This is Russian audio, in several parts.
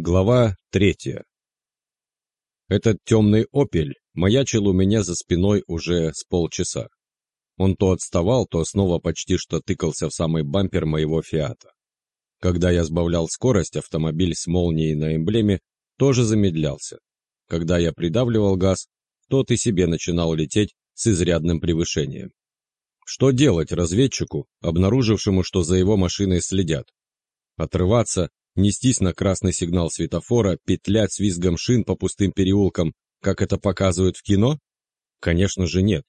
Глава третья. Этот темный «Опель» маячил у меня за спиной уже с полчаса. Он то отставал, то снова почти что тыкался в самый бампер моего «Фиата». Когда я сбавлял скорость, автомобиль с молнией на эмблеме тоже замедлялся. Когда я придавливал газ, тот и себе начинал лететь с изрядным превышением. Что делать разведчику, обнаружившему, что за его машиной следят? Отрываться нестись на красный сигнал светофора, петлять с визгом шин по пустым переулкам, как это показывают в кино? Конечно же нет.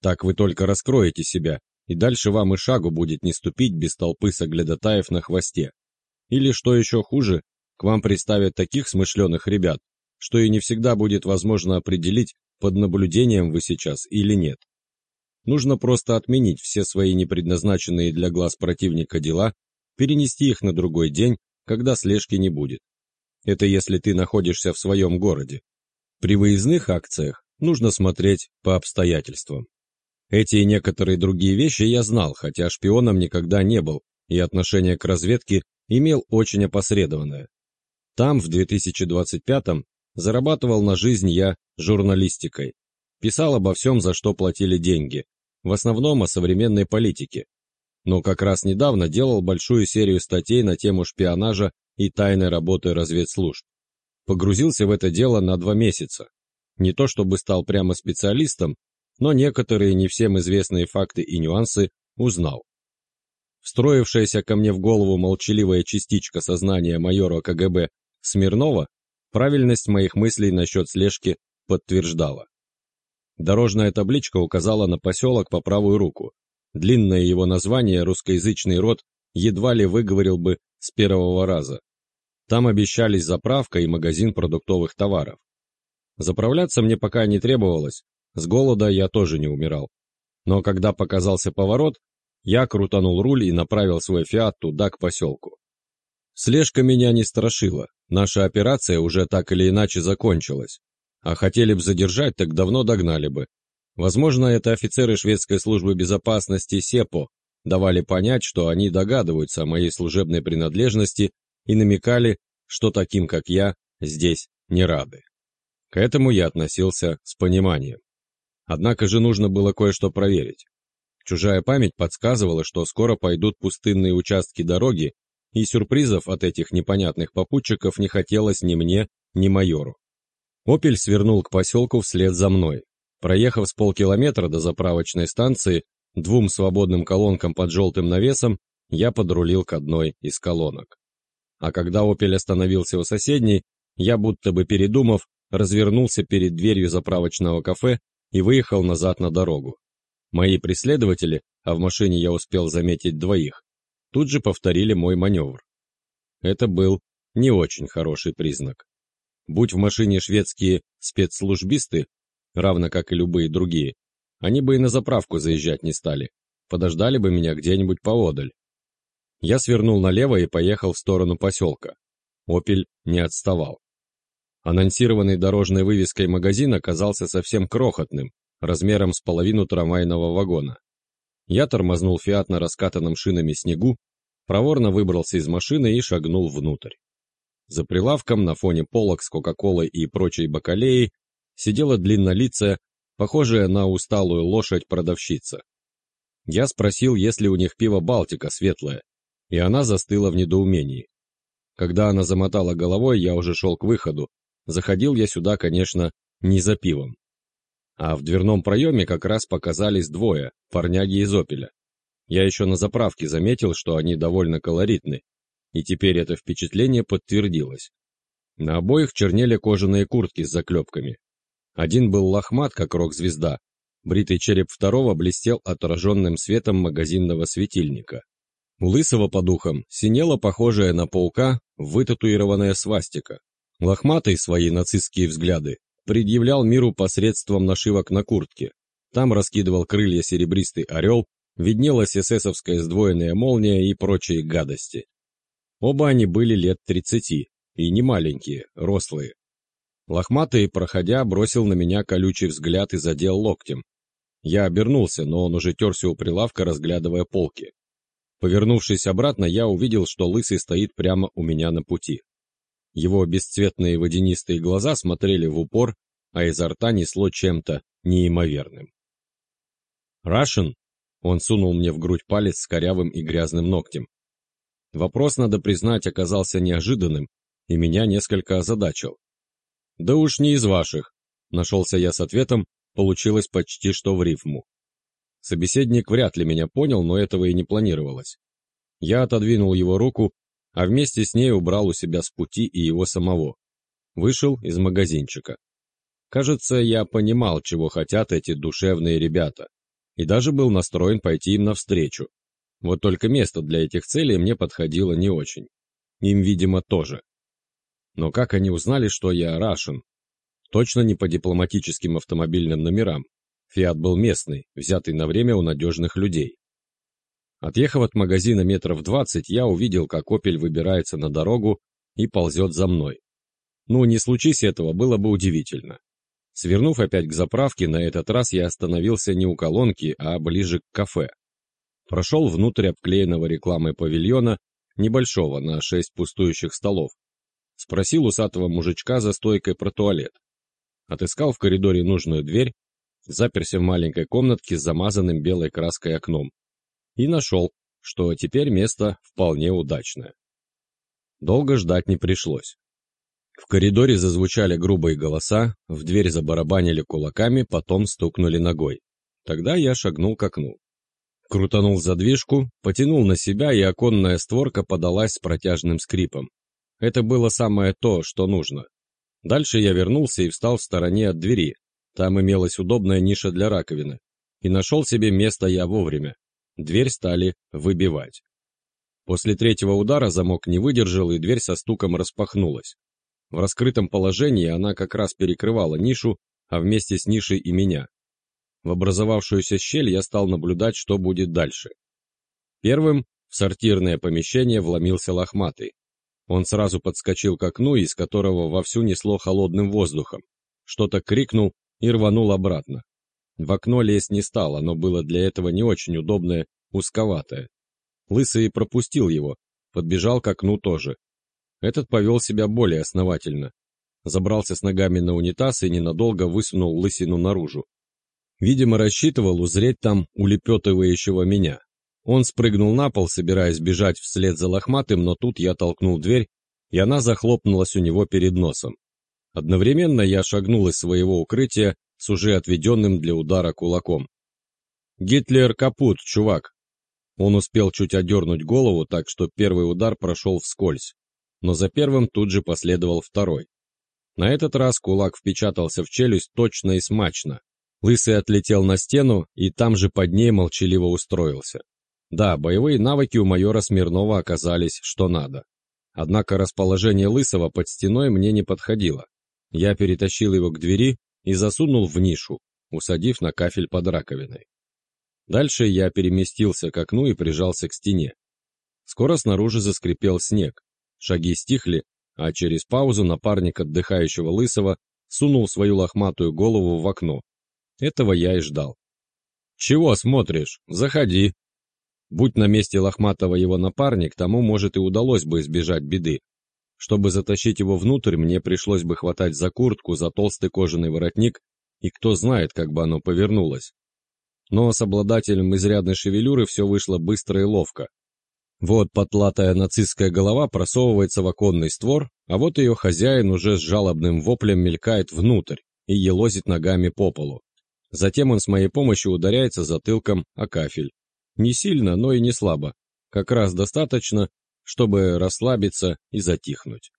Так вы только раскроете себя, и дальше вам и шагу будет не ступить без толпы соглядатаев на хвосте. Или, что еще хуже, к вам приставят таких смышленых ребят, что и не всегда будет возможно определить, под наблюдением вы сейчас или нет. Нужно просто отменить все свои непредназначенные для глаз противника дела, перенести их на другой день когда слежки не будет. Это если ты находишься в своем городе. При выездных акциях нужно смотреть по обстоятельствам. Эти и некоторые другие вещи я знал, хотя шпионом никогда не был, и отношение к разведке имел очень опосредованное. Там, в 2025-м, зарабатывал на жизнь я журналистикой. Писал обо всем, за что платили деньги, в основном о современной политике, но как раз недавно делал большую серию статей на тему шпионажа и тайной работы разведслужб. Погрузился в это дело на два месяца. Не то чтобы стал прямо специалистом, но некоторые не всем известные факты и нюансы узнал. Встроившаяся ко мне в голову молчаливая частичка сознания майора КГБ Смирнова правильность моих мыслей насчет слежки подтверждала. Дорожная табличка указала на поселок по правую руку, Длинное его название русскоязычный род едва ли выговорил бы с первого раза. Там обещались заправка и магазин продуктовых товаров. Заправляться мне пока не требовалось, с голода я тоже не умирал. Но когда показался поворот, я крутанул руль и направил свой «Фиат» туда, к поселку. Слежка меня не страшила, наша операция уже так или иначе закончилась. А хотели бы задержать, так давно догнали бы, Возможно, это офицеры шведской службы безопасности СЕПО давали понять, что они догадываются о моей служебной принадлежности и намекали, что таким, как я, здесь не рады. К этому я относился с пониманием. Однако же нужно было кое-что проверить. Чужая память подсказывала, что скоро пойдут пустынные участки дороги, и сюрпризов от этих непонятных попутчиков не хотелось ни мне, ни майору. «Опель» свернул к поселку вслед за мной, Проехав с полкилометра до заправочной станции, двум свободным колонкам под желтым навесом, я подрулил к одной из колонок. А когда «Опель» остановился у соседней, я, будто бы передумав, развернулся перед дверью заправочного кафе и выехал назад на дорогу. Мои преследователи, а в машине я успел заметить двоих, тут же повторили мой маневр. Это был не очень хороший признак. Будь в машине шведские спецслужбисты, равно как и любые другие, они бы и на заправку заезжать не стали, подождали бы меня где-нибудь поодаль. Я свернул налево и поехал в сторону поселка. «Опель» не отставал. Анонсированный дорожной вывеской магазин оказался совсем крохотным, размером с половину трамвайного вагона. Я тормознул «Фиат» на раскатанном шинами снегу, проворно выбрался из машины и шагнул внутрь. За прилавком на фоне полок с Кока-Колой и прочей бакалеей сидела длиннолицая, похожая на усталую лошадь продавщица. Я спросил, есть ли у них пиво «Балтика» светлое, и она застыла в недоумении. Когда она замотала головой, я уже шел к выходу. Заходил я сюда, конечно, не за пивом. А в дверном проеме как раз показались двое, парняги из «Опеля». Я еще на заправке заметил, что они довольно колоритны, и теперь это впечатление подтвердилось. На обоих чернели кожаные куртки с заклепками. Один был лохмат, как рок-звезда. Бритый череп второго блестел отраженным светом магазинного светильника. У лысого по духам синела похожая на паука вытатуированная свастика. Лохматый свои нацистские взгляды предъявлял миру посредством нашивок на куртке. Там раскидывал крылья серебристый орел, виднелась эсэсовская сдвоенная молния и прочие гадости. Оба они были лет тридцати, и не маленькие, рослые. Лохматый, проходя, бросил на меня колючий взгляд и задел локтем. Я обернулся, но он уже терся у прилавка, разглядывая полки. Повернувшись обратно, я увидел, что Лысый стоит прямо у меня на пути. Его бесцветные водянистые глаза смотрели в упор, а изо рта несло чем-то неимоверным. «Рашен?» — он сунул мне в грудь палец с корявым и грязным ногтем. Вопрос, надо признать, оказался неожиданным и меня несколько озадачил. «Да уж не из ваших», — нашелся я с ответом, получилось почти что в рифму. Собеседник вряд ли меня понял, но этого и не планировалось. Я отодвинул его руку, а вместе с ней убрал у себя с пути и его самого. Вышел из магазинчика. Кажется, я понимал, чего хотят эти душевные ребята, и даже был настроен пойти им навстречу. Вот только место для этих целей мне подходило не очень. Им, видимо, тоже. Но как они узнали, что я Рашен? Точно не по дипломатическим автомобильным номерам. Фиат был местный, взятый на время у надежных людей. Отъехав от магазина метров двадцать, я увидел, как «Опель» выбирается на дорогу и ползет за мной. Ну, не случись этого, было бы удивительно. Свернув опять к заправке, на этот раз я остановился не у колонки, а ближе к кафе. Прошел внутрь обклеенного рекламой павильона, небольшого, на шесть пустующих столов. Спросил усатого мужичка за стойкой про туалет. Отыскал в коридоре нужную дверь, заперся в маленькой комнатке с замазанным белой краской окном. И нашел, что теперь место вполне удачное. Долго ждать не пришлось. В коридоре зазвучали грубые голоса, в дверь забарабанили кулаками, потом стукнули ногой. Тогда я шагнул к окну. Крутанул задвижку, потянул на себя, и оконная створка подалась с протяжным скрипом. Это было самое то, что нужно. Дальше я вернулся и встал в стороне от двери. Там имелась удобная ниша для раковины. И нашел себе место я вовремя. Дверь стали выбивать. После третьего удара замок не выдержал, и дверь со стуком распахнулась. В раскрытом положении она как раз перекрывала нишу, а вместе с нишей и меня. В образовавшуюся щель я стал наблюдать, что будет дальше. Первым в сортирное помещение вломился лохматый. Он сразу подскочил к окну, из которого вовсю несло холодным воздухом. Что-то крикнул и рванул обратно. В окно лезть не стал, оно было для этого не очень удобное, узковатое. Лысый пропустил его, подбежал к окну тоже. Этот повел себя более основательно. Забрался с ногами на унитаз и ненадолго высунул лысину наружу. Видимо, рассчитывал узреть там улепетывающего меня. Он спрыгнул на пол, собираясь бежать вслед за лохматым, но тут я толкнул дверь, и она захлопнулась у него перед носом. Одновременно я шагнул из своего укрытия с уже отведенным для удара кулаком. «Гитлер капут, чувак!» Он успел чуть одернуть голову, так что первый удар прошел вскользь но за первым тут же последовал второй. На этот раз кулак впечатался в челюсть точно и смачно. Лысый отлетел на стену и там же под ней молчаливо устроился. Да, боевые навыки у майора Смирнова оказались что надо. Однако расположение Лысого под стеной мне не подходило. Я перетащил его к двери и засунул в нишу, усадив на кафель под раковиной. Дальше я переместился к окну и прижался к стене. Скоро снаружи заскрипел снег, Шаги стихли, а через паузу напарник отдыхающего Лысого сунул свою лохматую голову в окно. Этого я и ждал. «Чего смотришь? Заходи!» Будь на месте Лохматого его напарник, тому, может, и удалось бы избежать беды. Чтобы затащить его внутрь, мне пришлось бы хватать за куртку, за толстый кожаный воротник, и кто знает, как бы оно повернулось. Но с обладателем изрядной шевелюры все вышло быстро и ловко. Вот потлатая нацистская голова просовывается в оконный створ, а вот ее хозяин уже с жалобным воплем мелькает внутрь и елозит ногами по полу. Затем он с моей помощью ударяется затылком о кафель. Не сильно, но и не слабо. Как раз достаточно, чтобы расслабиться и затихнуть.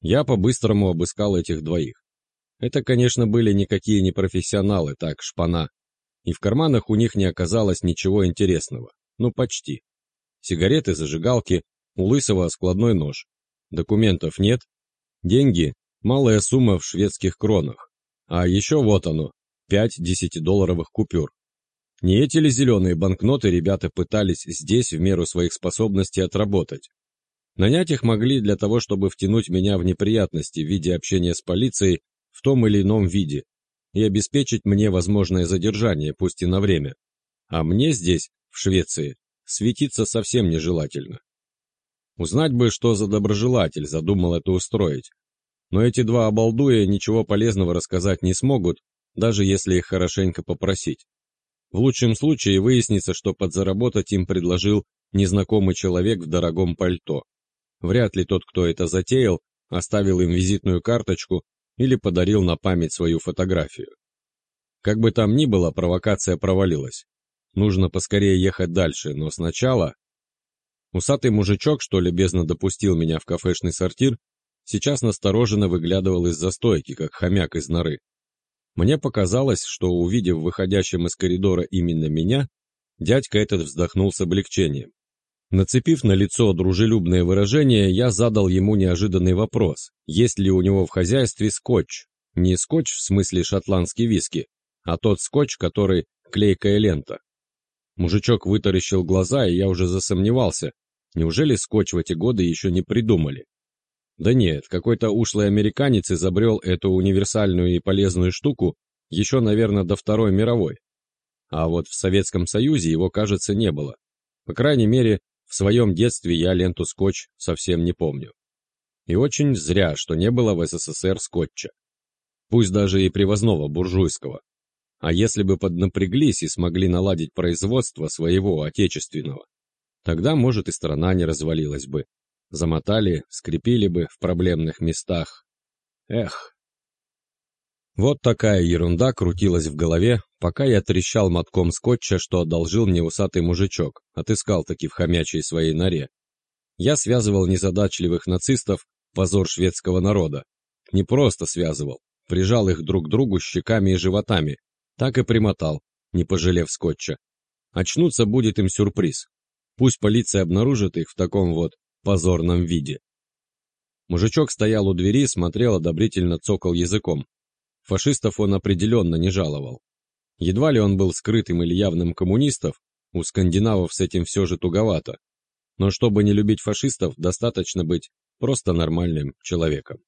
Я по-быстрому обыскал этих двоих. Это, конечно, были никакие не профессионалы, так, шпана. И в карманах у них не оказалось ничего интересного. Ну, почти сигареты, зажигалки, у Лысого складной нож. Документов нет. Деньги – малая сумма в шведских кронах. А еще вот оно, пять десятидолларовых купюр. Не эти ли зеленые банкноты ребята пытались здесь в меру своих способностей отработать? Нанять их могли для того, чтобы втянуть меня в неприятности в виде общения с полицией в том или ином виде и обеспечить мне возможное задержание, пусть и на время. А мне здесь, в Швеции, светиться совсем нежелательно. Узнать бы, что за доброжелатель задумал это устроить. Но эти два обалдуя ничего полезного рассказать не смогут, даже если их хорошенько попросить. В лучшем случае выяснится, что подзаработать им предложил незнакомый человек в дорогом пальто. Вряд ли тот, кто это затеял, оставил им визитную карточку или подарил на память свою фотографию. Как бы там ни было, провокация провалилась. Нужно поскорее ехать дальше, но сначала... Усатый мужичок, что любезно допустил меня в кафешный сортир, сейчас настороженно выглядывал из-за стойки, как хомяк из норы. Мне показалось, что, увидев выходящим из коридора именно меня, дядька этот вздохнул с облегчением. Нацепив на лицо дружелюбное выражение, я задал ему неожиданный вопрос, есть ли у него в хозяйстве скотч. Не скотч в смысле шотландский виски, а тот скотч, который клейкая лента. Мужичок вытаращил глаза, и я уже засомневался, неужели скотч в эти годы еще не придумали? Да нет, какой-то ушлый американец изобрел эту универсальную и полезную штуку еще, наверное, до Второй мировой. А вот в Советском Союзе его, кажется, не было. По крайней мере, в своем детстве я ленту скотч совсем не помню. И очень зря, что не было в СССР скотча. Пусть даже и привозного буржуйского. А если бы поднапряглись и смогли наладить производство своего отечественного, тогда, может, и страна не развалилась бы. Замотали, скрепили бы в проблемных местах. Эх. Вот такая ерунда крутилась в голове, пока я трещал мотком скотча, что одолжил мне усатый мужичок, отыскал таки в хомячей своей норе. Я связывал незадачливых нацистов, позор шведского народа. Не просто связывал, прижал их друг к другу щеками и животами, так и примотал, не пожалев скотча. Очнуться будет им сюрприз. Пусть полиция обнаружит их в таком вот позорном виде. Мужичок стоял у двери, смотрел, одобрительно цокал языком. Фашистов он определенно не жаловал. Едва ли он был скрытым или явным коммунистов, у скандинавов с этим все же туговато. Но чтобы не любить фашистов, достаточно быть просто нормальным человеком.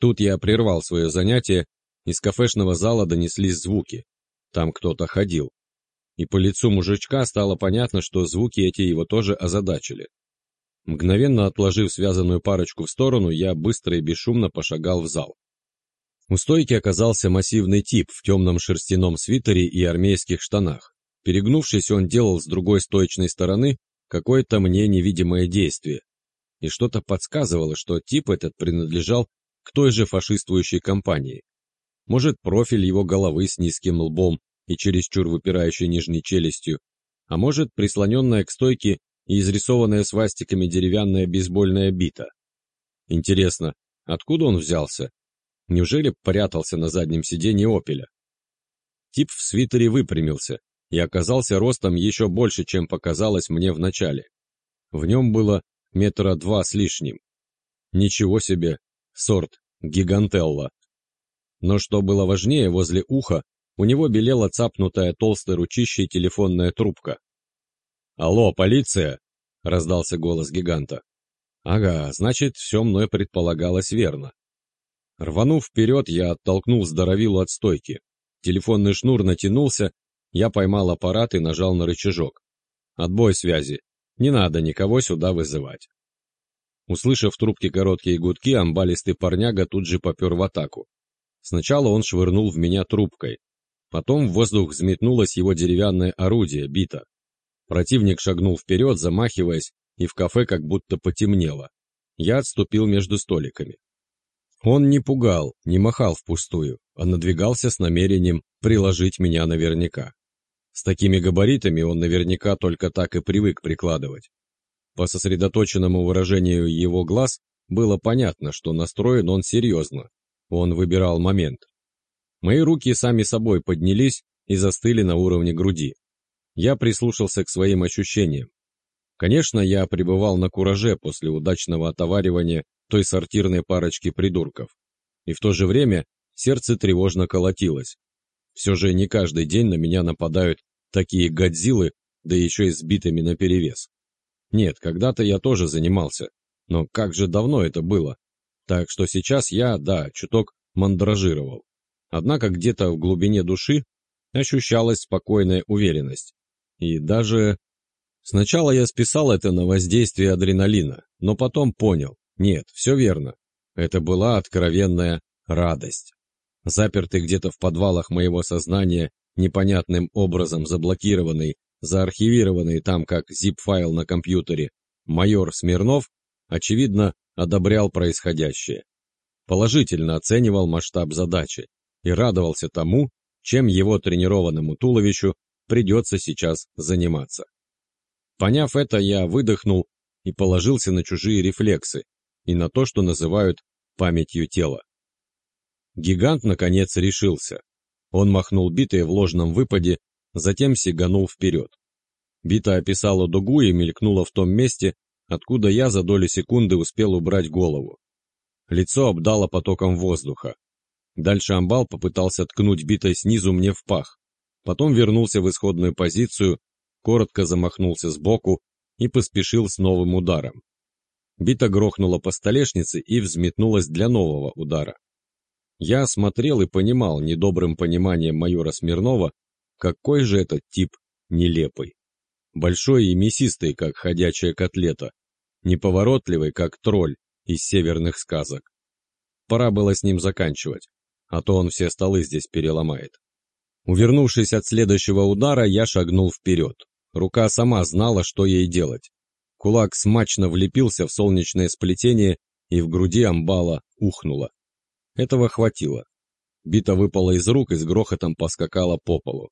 Тут я прервал свое занятие, из кафешного зала донеслись звуки. Там кто-то ходил. И по лицу мужичка стало понятно, что звуки эти его тоже озадачили. Мгновенно отложив связанную парочку в сторону, я быстро и бесшумно пошагал в зал. У стойки оказался массивный тип в темном шерстяном свитере и армейских штанах. Перегнувшись, он делал с другой стоечной стороны какое-то мне невидимое действие. И что-то подсказывало, что тип этот принадлежал к той же фашистующей компании. Может, профиль его головы с низким лбом и чересчур выпирающей нижней челюстью, а может, прислоненная к стойке и изрисованная свастиками деревянная бейсбольная бита. Интересно, откуда он взялся Неужели прятался на заднем сиденье «Опеля»? Тип в свитере выпрямился и оказался ростом еще больше, чем показалось мне вначале. В нем было метра два с лишним. Ничего себе, сорт гигантелла. Но что было важнее, возле уха у него белела цапнутая толстой ручищей телефонная трубка. «Алло, полиция!» — раздался голос гиганта. «Ага, значит, все мной предполагалось верно. Рванув вперед, я оттолкнул здоровилу от стойки. Телефонный шнур натянулся, я поймал аппарат и нажал на рычажок. Отбой связи. Не надо никого сюда вызывать. Услышав в трубке короткие гудки, амбалистый парняга тут же попер в атаку. Сначала он швырнул в меня трубкой. Потом в воздух взметнулось его деревянное орудие, бита. Противник шагнул вперед, замахиваясь, и в кафе как будто потемнело. Я отступил между столиками. Он не пугал, не махал впустую, а надвигался с намерением приложить меня наверняка. С такими габаритами он наверняка только так и привык прикладывать. По сосредоточенному выражению его глаз было понятно, что настроен он серьезно. Он выбирал момент. Мои руки сами собой поднялись и застыли на уровне груди. Я прислушался к своим ощущениям. Конечно, я пребывал на кураже после удачного отоваривания той сортирной парочки придурков. И в то же время сердце тревожно колотилось. Все же не каждый день на меня нападают такие годзиллы, да еще и сбитыми наперевес. Нет, когда-то я тоже занимался, но как же давно это было. Так что сейчас я, да, чуток мандражировал. Однако где-то в глубине души ощущалась спокойная уверенность. И даже... Сначала я списал это на воздействие адреналина, но потом понял, нет, все верно. Это была откровенная радость. Запертый где-то в подвалах моего сознания, непонятным образом заблокированный, заархивированный там как zip-файл на компьютере, майор Смирнов, очевидно, одобрял происходящее. Положительно оценивал масштаб задачи и радовался тому, чем его тренированному туловищу придется сейчас заниматься. Поняв это, я выдохнул и положился на чужие рефлексы и на то, что называют памятью тела. Гигант, наконец, решился. Он махнул битой в ложном выпаде, затем сиганул вперед. Бита описала дугу и мелькнула в том месте, откуда я за долю секунды успел убрать голову. Лицо обдало потоком воздуха. Дальше амбал попытался ткнуть битой снизу мне в пах. Потом вернулся в исходную позицию, коротко замахнулся сбоку и поспешил с новым ударом. Бита грохнула по столешнице и взметнулась для нового удара. Я смотрел и понимал недобрым пониманием майора Смирнова, какой же этот тип нелепый. Большой и мясистый, как ходячая котлета, неповоротливый, как тролль из северных сказок. Пора было с ним заканчивать, а то он все столы здесь переломает. Увернувшись от следующего удара, я шагнул вперед. Рука сама знала, что ей делать. Кулак смачно влепился в солнечное сплетение, и в груди амбала ухнуло. Этого хватило. Бита выпала из рук и с грохотом поскакала по полу.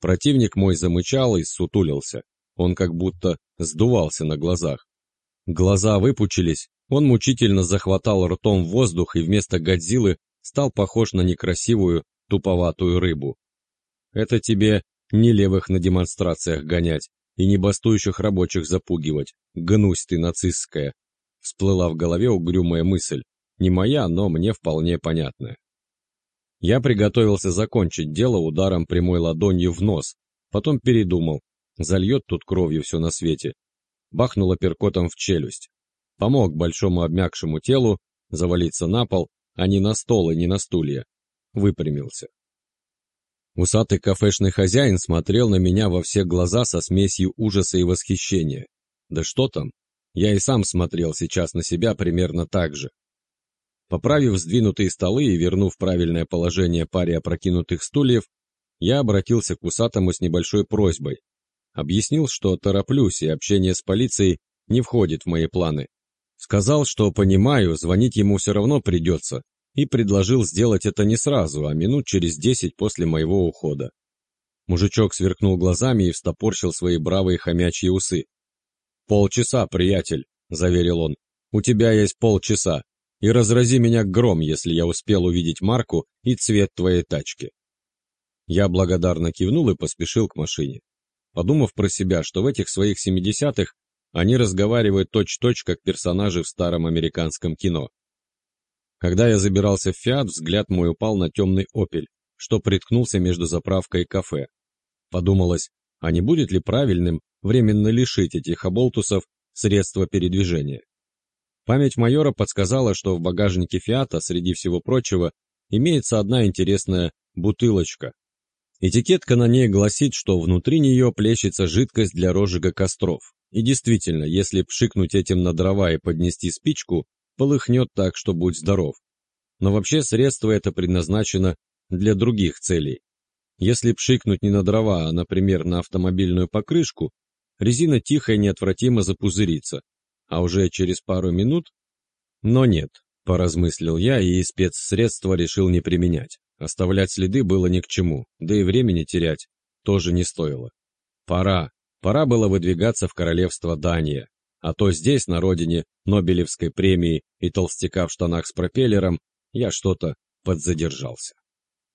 Противник мой замычал и сутулился. Он как будто сдувался на глазах. Глаза выпучились, он мучительно захватал ртом воздух и вместо Годзиллы стал похож на некрасивую, туповатую рыбу. Это тебе не левых на демонстрациях гонять и не бастующих рабочих запугивать. Гнусь ты нацистская. Всплыла в голове угрюмая мысль. Не моя, но мне вполне понятная. Я приготовился закончить дело ударом прямой ладонью в нос, потом передумал. Зальет тут кровью все на свете. Бахнуло перкотом в челюсть. Помог большому обмякшему телу завалиться на пол, а не на стол и не на стулья. Выпрямился. Усатый кафешный хозяин смотрел на меня во все глаза со смесью ужаса и восхищения. Да что там, я и сам смотрел сейчас на себя примерно так же. Поправив сдвинутые столы и вернув правильное положение паре опрокинутых стульев, я обратился к усатому с небольшой просьбой. Объяснил, что тороплюсь, и общение с полицией не входит в мои планы. Сказал, что понимаю, звонить ему все равно придется, и предложил сделать это не сразу, а минут через десять после моего ухода. Мужичок сверкнул глазами и встопорщил свои бравые хомячьи усы. «Полчаса, приятель», — заверил он. «У тебя есть полчаса, и разрази меня гром, если я успел увидеть марку и цвет твоей тачки». Я благодарно кивнул и поспешил к машине. Подумав про себя, что в этих своих семидесятых они разговаривают точь-точь, как персонажи в старом американском кино. Когда я забирался в «Фиат», взгляд мой упал на темный «Опель», что приткнулся между заправкой и кафе. Подумалось, а не будет ли правильным временно лишить этих оболтусов средства передвижения? Память майора подсказала, что в багажнике «Фиата», среди всего прочего, имеется одна интересная бутылочка. Этикетка на ней гласит, что внутри нее плещется жидкость для розжига костров. И действительно, если пшикнуть этим на дрова и поднести спичку, полыхнет так, что будь здоров. Но вообще средство это предназначено для других целей. Если пшикнуть не на дрова, а, например, на автомобильную покрышку, резина тихо и неотвратимо запузырится, а уже через пару минут... Но нет, поразмыслил я и спецсредства решил не применять. Оставлять следы было ни к чему, да и времени терять тоже не стоило. Пора, пора было выдвигаться в королевство Дания, а то здесь, на родине Нобелевской премии и толстяка в штанах с пропеллером, я что-то подзадержался.